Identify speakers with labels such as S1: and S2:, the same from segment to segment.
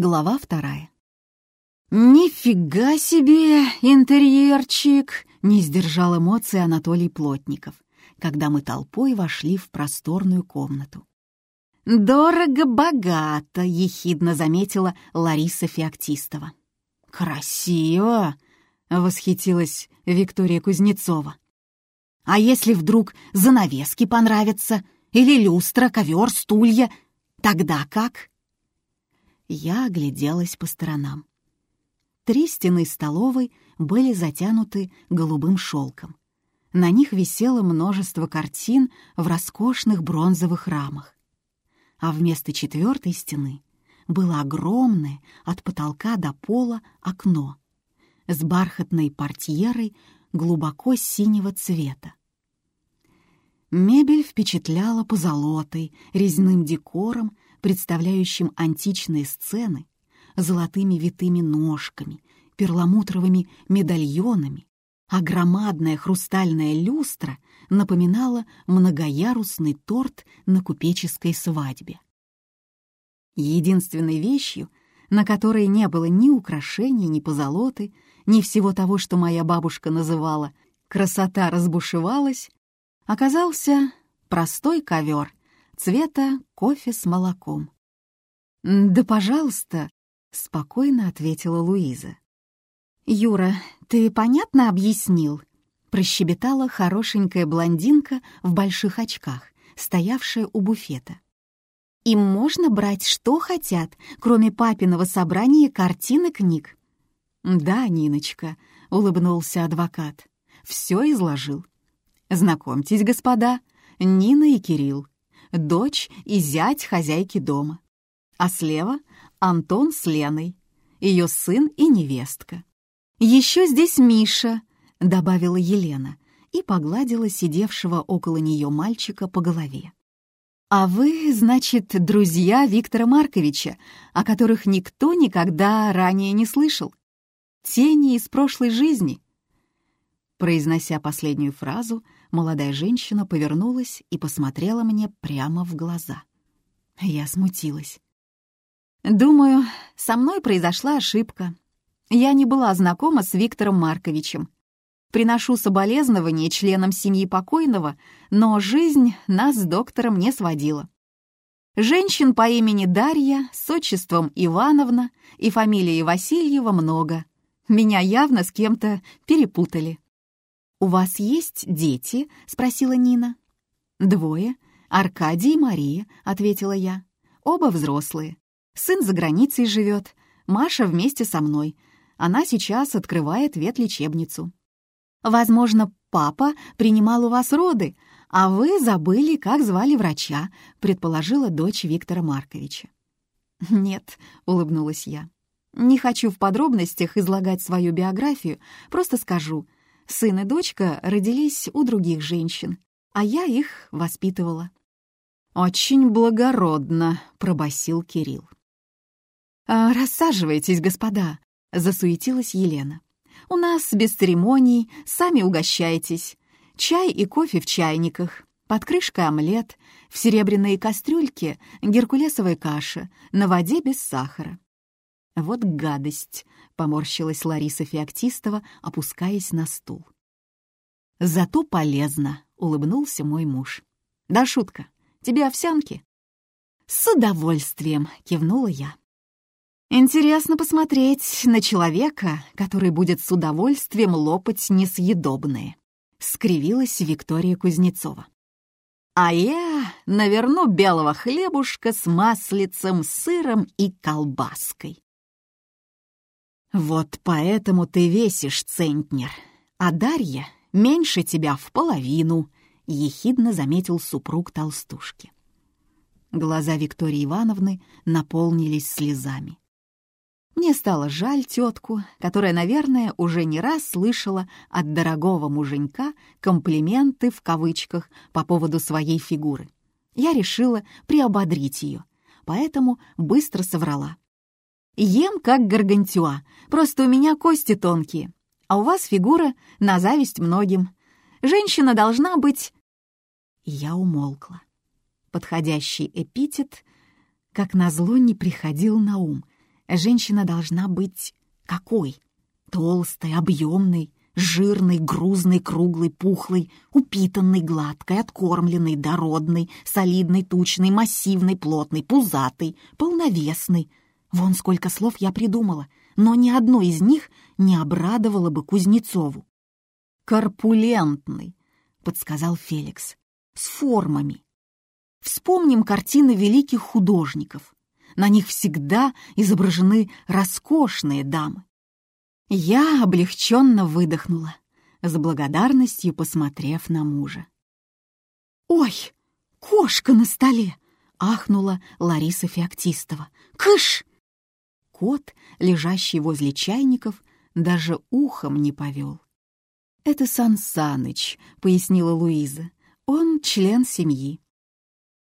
S1: Глава вторая. «Нифига себе, интерьерчик!» — не сдержал эмоций Анатолий Плотников, когда мы толпой вошли в просторную комнату. «Дорого-богато!» — ехидно заметила Лариса Феоктистова. «Красиво!» — восхитилась Виктория Кузнецова. «А если вдруг занавески понравятся? Или люстра, ковер, стулья? Тогда как?» Я огляделась по сторонам. Три стены столовой были затянуты голубым шелком. На них висело множество картин в роскошных бронзовых рамах. А вместо четвертой стены было огромное от потолка до пола окно с бархатной портьерой глубоко синего цвета. Мебель впечатляла позолотой, резным декором представляющим античные сцены, золотыми витыми ножками, перламутровыми медальонами, а громадная хрустальная люстра напоминала многоярусный торт на купеческой свадьбе. Единственной вещью, на которой не было ни украшений, ни позолоты, ни всего того, что моя бабушка называла «красота разбушевалась», оказался простой ковер цвета кофе с молоком. «Да, пожалуйста», — спокойно ответила Луиза. «Юра, ты понятно объяснил?» — прощебетала хорошенькая блондинка в больших очках, стоявшая у буфета. «Им можно брать что хотят, кроме папиного собрания картин и книг». «Да, Ниночка», — улыбнулся адвокат, — «все изложил». «Знакомьтесь, господа, Нина и Кирилл, дочь и зять хозяйки дома. А слева — Антон с Леной, ее сын и невестка. «Еще здесь Миша», — добавила Елена и погладила сидевшего около нее мальчика по голове. «А вы, значит, друзья Виктора Марковича, о которых никто никогда ранее не слышал? Тени из прошлой жизни?» Произнося последнюю фразу, молодая женщина повернулась и посмотрела мне прямо в глаза. Я смутилась. «Думаю, со мной произошла ошибка. Я не была знакома с Виктором Марковичем. Приношу соболезнования членам семьи покойного, но жизнь нас с доктором не сводила. Женщин по имени Дарья с отчеством Ивановна и фамилией Васильева много. Меня явно с кем-то перепутали. «У вас есть дети?» — спросила Нина. «Двое. Аркадий и Мария», — ответила я. «Оба взрослые. Сын за границей живет. Маша вместе со мной. Она сейчас открывает ветлечебницу. Возможно, папа принимал у вас роды, а вы забыли, как звали врача», — предположила дочь Виктора Марковича. «Нет», — улыбнулась я. «Не хочу в подробностях излагать свою биографию, просто скажу — Сын и дочка родились у других женщин, а я их воспитывала. «Очень благородно», — пробасил Кирилл. «А, «Рассаживайтесь, господа», — засуетилась Елена. «У нас без церемоний, сами угощайтесь. Чай и кофе в чайниках, под крышкой омлет, в серебряной кастрюльке геркулесовая каша, на воде без сахара. «Вот гадость!» — поморщилась Лариса Феоктистова, опускаясь на стул. «Зато полезно!» — улыбнулся мой муж. «Да шутка, тебе овсянки?» «С удовольствием!» — кивнула я. «Интересно посмотреть на человека, который будет с удовольствием лопать несъедобные», — скривилась Виктория Кузнецова. «А я наверну белого хлебушка с маслицем, сыром и колбаской». «Вот поэтому ты весишь, центнер, а Дарья меньше тебя в половину», — ехидно заметил супруг толстушки. Глаза Виктории Ивановны наполнились слезами. Мне стало жаль тетку, которая, наверное, уже не раз слышала от дорогого муженька комплименты в кавычках по поводу своей фигуры. Я решила приободрить ее, поэтому быстро соврала. Ем как гаргантюа, просто у меня кости тонкие, а у вас фигура на зависть многим. Женщина должна быть...» Я умолкла. Подходящий эпитет, как назло, не приходил на ум. Женщина должна быть какой? Толстой, объемной, жирной, грузной, круглой, пухлой, упитанной, гладкой, откормленной, дородной, солидной, тучной, массивной, плотной, пузатой, полновесной. Вон сколько слов я придумала, но ни одно из них не обрадовало бы Кузнецову. «Корпулентный», — подсказал Феликс, — «с формами». Вспомним картины великих художников. На них всегда изображены роскошные дамы. Я облегченно выдохнула, с благодарностью посмотрев на мужа. «Ой, кошка на столе!» — ахнула Лариса Феоктистова. «Кыш!» Кот, лежащий возле чайников, даже ухом не повел. «Это Сан Саныч», — пояснила Луиза. «Он член семьи».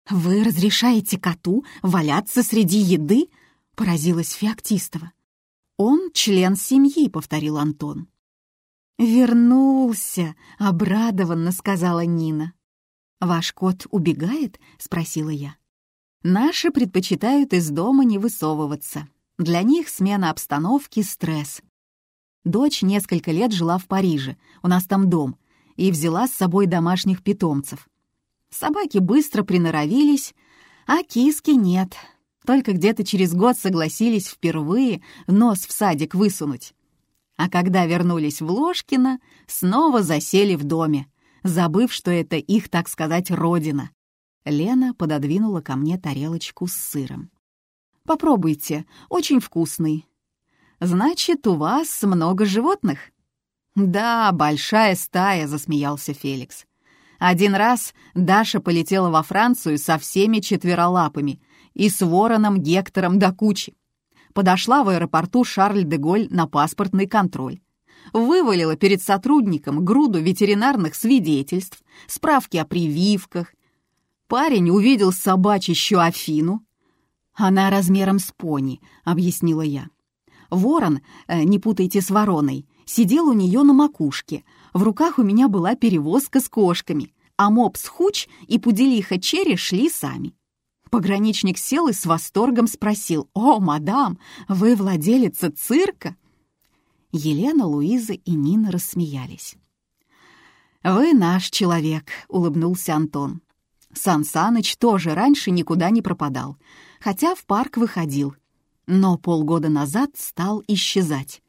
S1: «Вы разрешаете коту валяться среди еды?» — поразилась Феоктистова. «Он член семьи», — повторил Антон. «Вернулся», — обрадованно сказала Нина. «Ваш кот убегает?» — спросила я. «Наши предпочитают из дома не высовываться. Для них смена обстановки — стресс. Дочь несколько лет жила в Париже, у нас там дом, и взяла с собой домашних питомцев. Собаки быстро приноровились, а киски нет, только где-то через год согласились впервые нос в садик высунуть. А когда вернулись в Ложкино, снова засели в доме, забыв, что это их, так сказать, родина. Лена пододвинула ко мне тарелочку с сыром. «Попробуйте, очень вкусный». «Значит, у вас много животных?» «Да, большая стая», — засмеялся Феликс. Один раз Даша полетела во Францию со всеми четверолапами и с вороном Гектором до кучи. Подошла в аэропорту Шарль-де-Голь на паспортный контроль. Вывалила перед сотрудником груду ветеринарных свидетельств, справки о прививках. Парень увидел собачищу Афину. Она размером с пони, объяснила я. Ворон, э, не путайте с вороной, сидел у нее на макушке. В руках у меня была перевозка с кошками, а мопс Хуч и пуделиха Черри шли сами. Пограничник сел и с восторгом спросил, «О, мадам, вы владелица цирка?» Елена, Луиза и Нина рассмеялись. «Вы наш человек», — улыбнулся Антон. Сан Саныч тоже раньше никуда не пропадал, хотя в парк выходил, но полгода назад стал исчезать.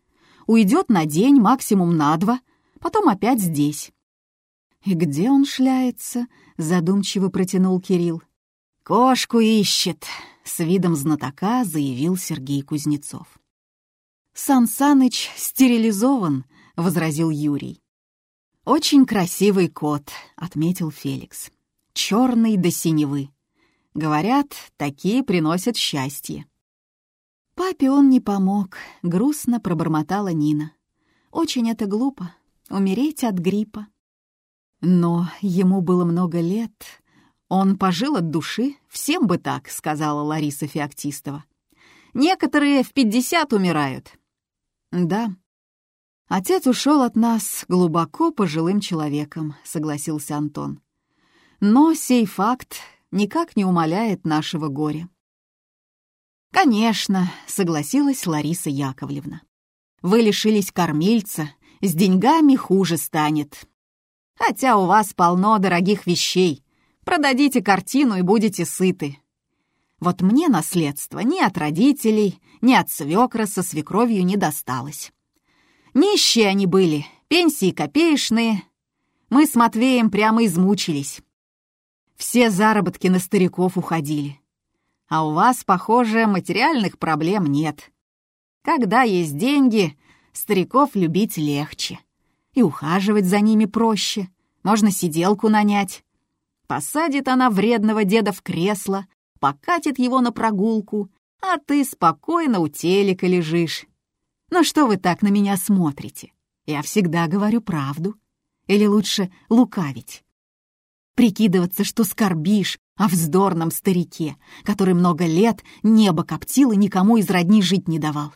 S1: Уйдет на день, максимум на два, потом опять здесь. «И где он шляется?» — задумчиво протянул Кирилл. «Кошку ищет», — с видом знатока заявил Сергей Кузнецов. «Сан Саныч стерилизован», — возразил Юрий. «Очень красивый кот», — отметил Феликс. «Черный до синевы. Говорят, такие приносят счастье». Папе он не помог, грустно пробормотала Нина. Очень это глупо — умереть от гриппа. Но ему было много лет, «Он пожил от души, всем бы так», — сказала Лариса Феоктистова. «Некоторые в пятьдесят умирают». «Да, отец ушел от нас глубоко пожилым человеком», — согласился Антон. «Но сей факт никак не умаляет нашего горя». «Конечно», — согласилась Лариса Яковлевна. «Вы лишились кормильца, с деньгами хуже станет. Хотя у вас полно дорогих вещей, Продадите картину и будете сыты. Вот мне наследство ни от родителей, ни от свекра со свекровью не досталось. Нищие они были, пенсии копеечные. Мы с Матвеем прямо измучились. Все заработки на стариков уходили. А у вас, похоже, материальных проблем нет. Когда есть деньги, стариков любить легче. И ухаживать за ними проще. Можно сиделку нанять. Посадит она вредного деда в кресло, покатит его на прогулку, а ты спокойно у телека лежишь. Ну что вы так на меня смотрите? Я всегда говорю правду. Или лучше лукавить? Прикидываться, что скорбишь о вздорном старике, который много лет небо коптил и никому из родни жить не давал.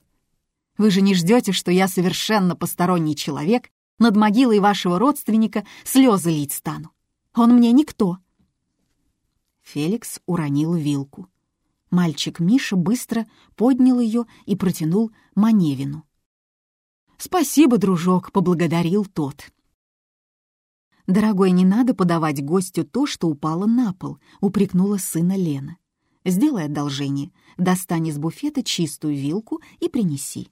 S1: Вы же не ждете, что я совершенно посторонний человек, над могилой вашего родственника слезы лить стану. Он мне никто. Феликс уронил вилку. Мальчик Миша быстро поднял ее и протянул Маневину. «Спасибо, дружок», — поблагодарил тот. «Дорогой, не надо подавать гостю то, что упало на пол», — упрекнула сына Лена. «Сделай одолжение, достань из буфета чистую вилку и принеси».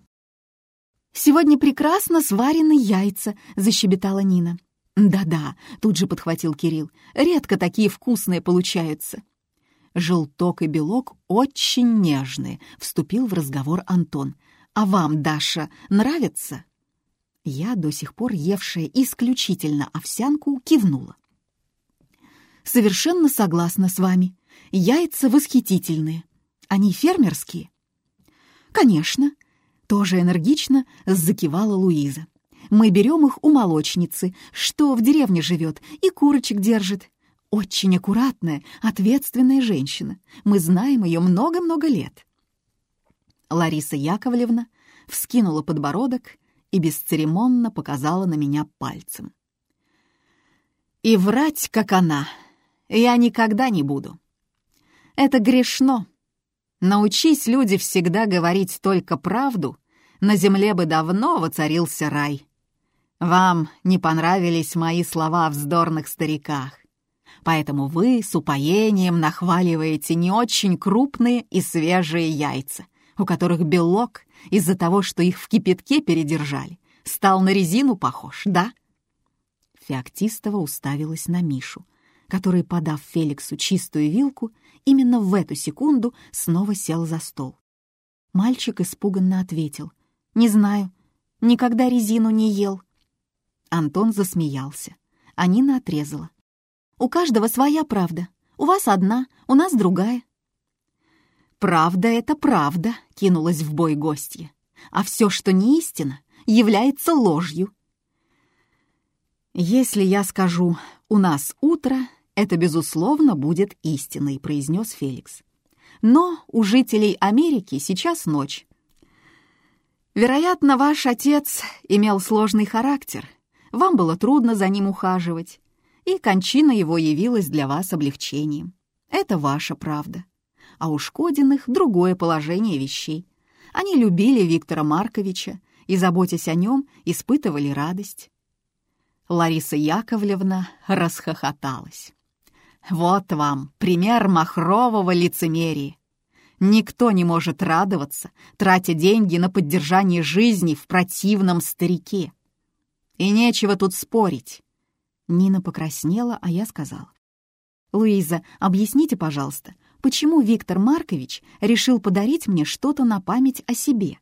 S1: «Сегодня прекрасно сварены яйца», — защебетала Нина. «Да-да», — тут же подхватил Кирилл, — «редко такие вкусные получаются». «Желток и белок очень нежные», — вступил в разговор Антон. «А вам, Даша, нравится?» Я, до сих пор евшая исключительно овсянку, кивнула. «Совершенно согласна с вами. Яйца восхитительные. Они фермерские?» «Конечно», — тоже энергично закивала Луиза. «Мы берем их у молочницы, что в деревне живет, и курочек держит. Очень аккуратная, ответственная женщина. Мы знаем ее много-много лет». Лариса Яковлевна вскинула подбородок и бесцеремонно показала на меня пальцем. «И врать, как она, я никогда не буду. Это грешно. Научись люди всегда говорить только правду, на земле бы давно воцарился рай. Вам не понравились мои слова о вздорных стариках. Поэтому вы с упоением нахваливаете не очень крупные и свежие яйца, у которых белок из-за того, что их в кипятке передержали, стал на резину похож, да?» Феоктистова уставилась на Мишу, который, подав Феликсу чистую вилку, именно в эту секунду снова сел за стол. Мальчик испуганно ответил. «Не знаю, никогда резину не ел». Антон засмеялся. а Нина отрезала. «У каждого своя правда. У вас одна, у нас другая. «Правда — это правда», — кинулась в бой гостья. «А все, что не истина, является ложью». «Если я скажу «у нас утро», это, безусловно, будет истиной», — произнес Феликс. «Но у жителей Америки сейчас ночь. Вероятно, ваш отец имел сложный характер, вам было трудно за ним ухаживать, и кончина его явилась для вас облегчением. Это ваша правда а у Шкодиных другое положение вещей. Они любили Виктора Марковича и, заботясь о нем, испытывали радость. Лариса Яковлевна расхохоталась. «Вот вам пример махрового лицемерия. Никто не может радоваться, тратя деньги на поддержание жизни в противном старике. И нечего тут спорить». Нина покраснела, а я сказала. «Луиза, объясните, пожалуйста, почему Виктор Маркович решил подарить мне что-то на память о себе.